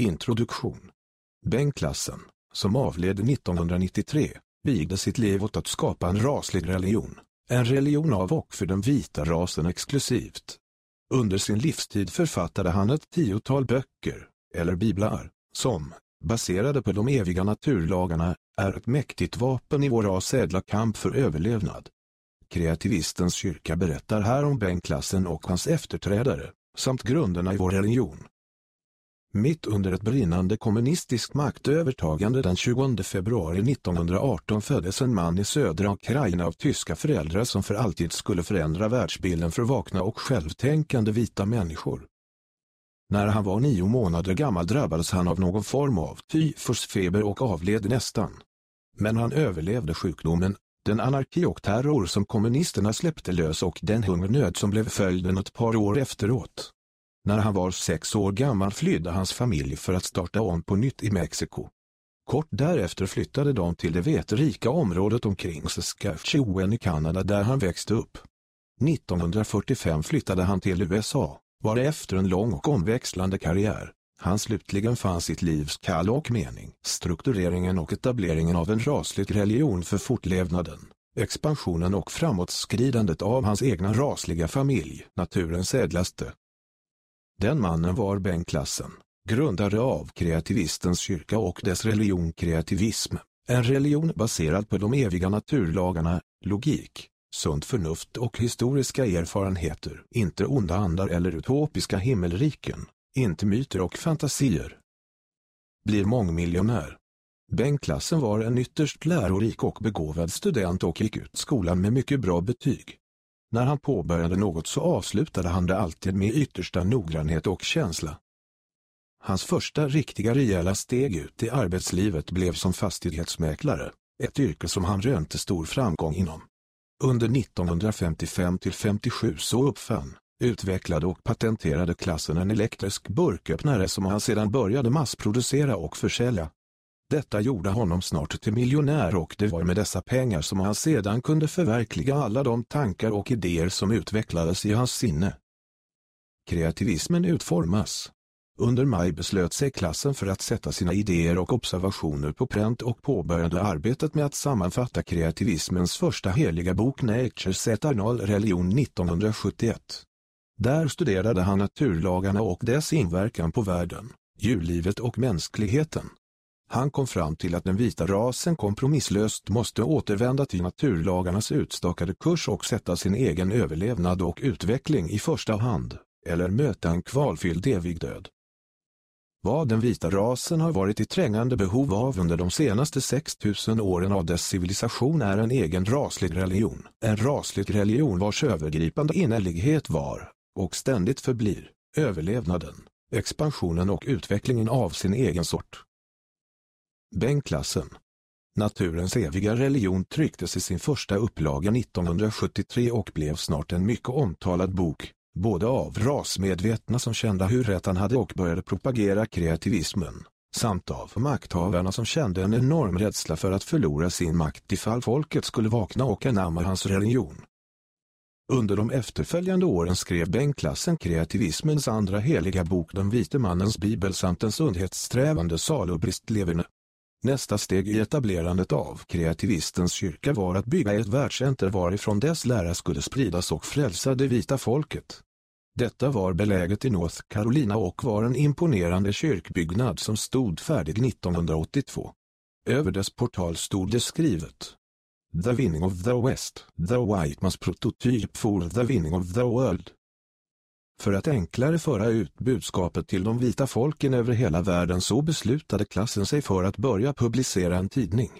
Introduktion Bengt Lassen, som avled 1993, vigde sitt liv åt att skapa en raslig religion, en religion av och för den vita rasen exklusivt. Under sin livstid författade han ett tiotal böcker, eller biblar, som, baserade på de eviga naturlagarna, är ett mäktigt vapen i vår ras ädla kamp för överlevnad. Kreativistens kyrka berättar här om Bengt Lassen och hans efterträdare, samt grunderna i vår religion. Mitt under ett brinnande kommunistiskt maktövertagande den 20 februari 1918 föddes en man i södra Ukraina av tyska föräldrar som för alltid skulle förändra världsbilden för vakna och självtänkande vita människor. När han var nio månader gammal drabbades han av någon form av tyfusfeber och avled nästan. Men han överlevde sjukdomen, den anarki och terror som kommunisterna släppte lös och den hungernöd som blev följden ett par år efteråt. När han var sex år gammal flydde hans familj för att starta om på nytt i Mexiko. Kort därefter flyttade de till det veterika området omkring Saskatchewan i Kanada där han växte upp. 1945 flyttade han till USA, var efter en lång och omväxlande karriär. Han slutligen fann sitt livs kall och mening, struktureringen och etableringen av en raslig religion för fortlevnaden, expansionen och framåtskridandet av hans egna rasliga familj, naturens ädlaste. Den mannen var Bengtklassen, grundare av kreativistens kyrka och dess religion kreativism, en religion baserad på de eviga naturlagarna, logik, sunt förnuft och historiska erfarenheter, inte onda andar eller utopiska himmelriken, inte myter och fantasier. Blir mångmiljonär. Bengtklassen var en ytterst lärorik och begåvad student och gick ut skolan med mycket bra betyg. När han påbörjade något så avslutade han det alltid med yttersta noggrannhet och känsla. Hans första riktiga rejäla steg ut i arbetslivet blev som fastighetsmäklare, ett yrke som han rönte stor framgång inom. Under 1955-57 så uppfann, utvecklade och patenterade klassen en elektrisk burköppnare som han sedan började massproducera och försälja. Detta gjorde honom snart till miljonär och det var med dessa pengar som han sedan kunde förverkliga alla de tankar och idéer som utvecklades i hans sinne. Kreativismen utformas. Under maj beslöt sig klassen för att sätta sina idéer och observationer på pränt och påbörjade arbetet med att sammanfatta kreativismens första heliga bok Nature Set Arnold Religion 1971. Där studerade han naturlagarna och dess inverkan på världen, djurlivet och mänskligheten. Han kom fram till att den vita rasen kompromisslöst måste återvända till naturlagarnas utstakade kurs och sätta sin egen överlevnad och utveckling i första hand, eller möta en kvalfylld evig död. Vad den vita rasen har varit i trängande behov av under de senaste 6000 åren av dess civilisation är en egen raslig religion. En raslig religion vars övergripande innerlighet var, och ständigt förblir, överlevnaden, expansionen och utvecklingen av sin egen sort. Bengtklassen. Naturens eviga religion trycktes i sin första upplaga 1973 och blev snart en mycket omtalad bok, både av rasmedvetna som kände hur rätt han hade och började propagera kreativismen, samt av makthavarna som kände en enorm rädsla för att förlora sin makt ifall folket skulle vakna och anamma hans religion. Under de efterföljande åren skrev Bengtklassen kreativismens andra heliga bok Den vite mannens bibel samt den sundhetssträvande Salubrist-leverne. Nästa steg i etablerandet av kreativistens kyrka var att bygga ett världscenter varifrån dess lära skulle spridas och frälsa det vita folket. Detta var beläget i North Carolina och var en imponerande kyrkbyggnad som stod färdig 1982. Över dess portal stod det skrivet The winning of the West, the white man's prototype for the winning of the world för att enklare föra ut budskapet till de vita folken över hela världen så beslutade klassen sig för att börja publicera en tidning.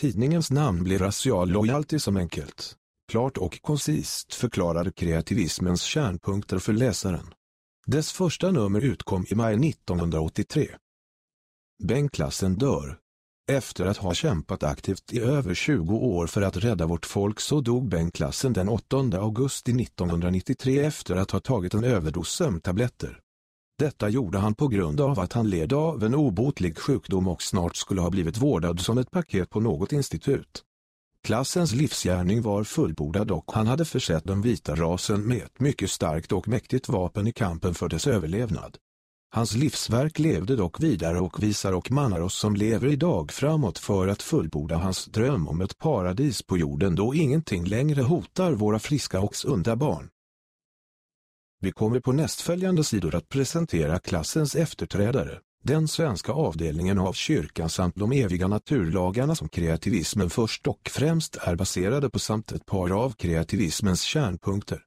Tidningens namn blir Racial Loyalty som enkelt, klart och koncist förklarade kreativismens kärnpunkter för läsaren. Dess första nummer utkom i maj 1983. Bengtklassen dör, efter att ha kämpat aktivt i över 20 år för att rädda vårt folk så dog Bengtklassen den 8 augusti 1993 efter att ha tagit en överdos sömntabletter. Detta gjorde han på grund av att han led av en obotlig sjukdom och snart skulle ha blivit vårdad som ett paket på något institut. Klassens livsgärning var fullbordad och han hade försett den vita rasen med ett mycket starkt och mäktigt vapen i kampen för dess överlevnad. Hans livsverk levde dock vidare och visar och mannar oss som lever idag framåt för att fullborda hans dröm om ett paradis på jorden då ingenting längre hotar våra friska och sunda barn. Vi kommer på nästföljande sidor att presentera klassens efterträdare, den svenska avdelningen av kyrkan samt de eviga naturlagarna som kreativismen först och främst är baserade på samt ett par av kreativismens kärnpunkter.